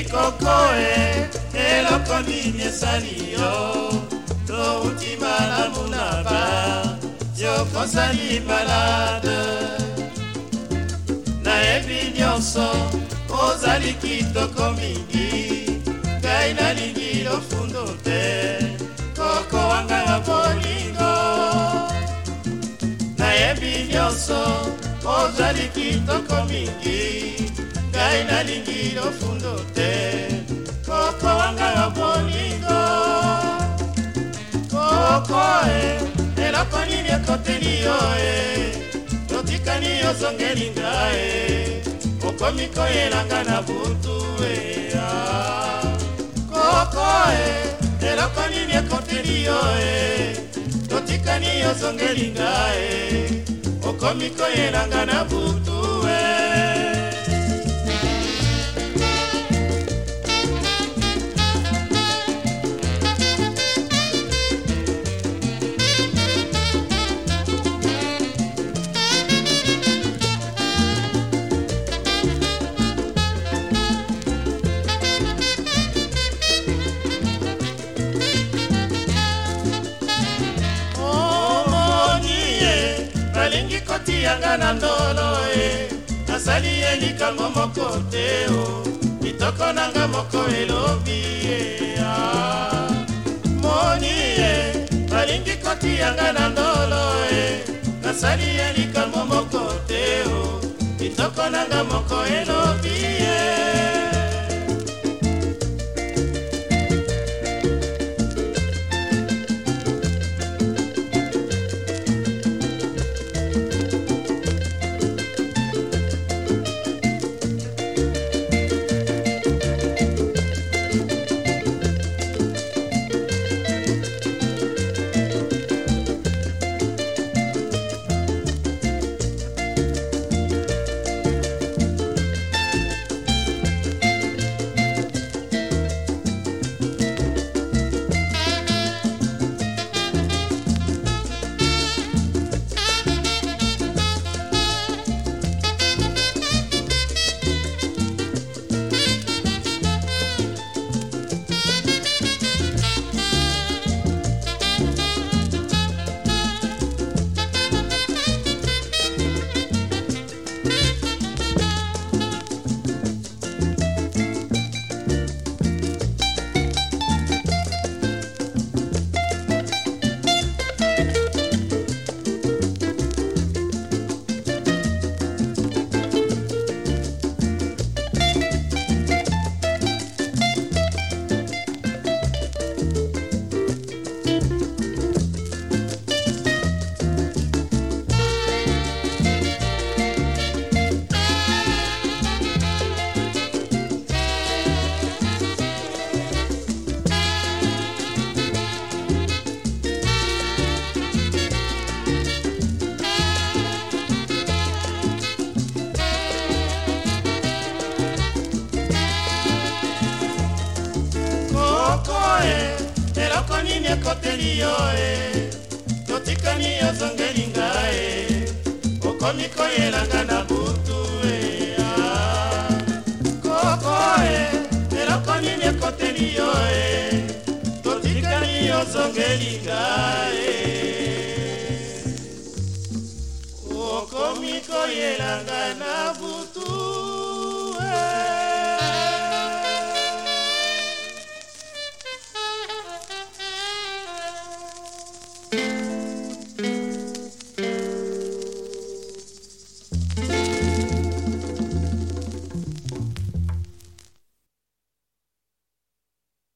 mikoko e eh, eloko nini esali yo touti malamu na ba yokosali balade nayebi nyonso ozali kitoko mingi ngai nalingi lofundo te koko wanga ya bolingo nayebi nyonso ozali kitoko mingi ngai nalingi lofundo te koko wanga yo bolingo koko e eloko nini ekoteli yo e eh? yotikani yozongeli ngai eh? okomi koyelanga na butu eya ah. koko e eloko nini ekoteli yo e yotikani yozongeli ngai okomi koyelanga na butu akati yanga na ndolo e nasali ye likambo moko te o mitoko nanga moko elobi ye ah. moni ye balingi koti yanga na ndolo e nasali ye likambo moko nini ekoteli yo e totikani ozongeli nga e eh? okomi koyelanga na butu e koko e eloko nini ekoteli yo e totikani ozongeli nga e okomi koyelanga na